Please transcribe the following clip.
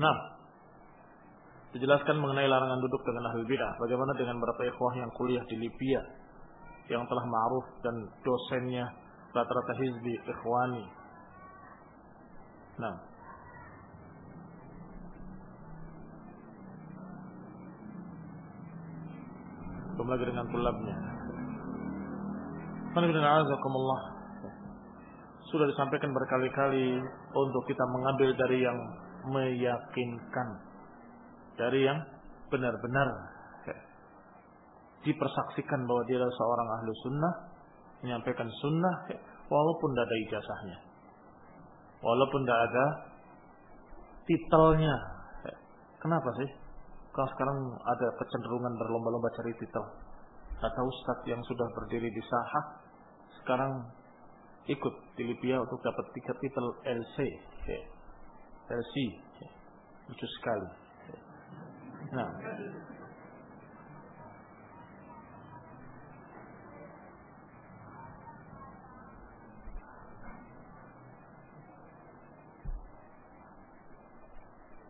Nah, dijelaskan mengenai larangan duduk dengan ahli bidah. Bagaimana dengan beberapa ikhwah yang kuliah di Libya yang telah ma'ruf dan dosennya rata-rata hizbi ikhwani. Nah, lagi dengan tulabnya. Sudah disampaikan berkali-kali untuk kita mengambil dari yang meyakinkan. Dari yang benar-benar dipersaksikan bahwa dia adalah seorang ahlu sunnah. Menyampaikan sunnah walaupun tidak ada ijazahnya. Walaupun tidak ada titelnya. Kenapa sih? Kalau sekarang ada kecenderungan berlomba-lomba cari titel. Kata Ustadz yang sudah berdiri di Sahah, sekarang ikut di Libya untuk dapat tiket titel LC. LC. Lucu sekali. Nah,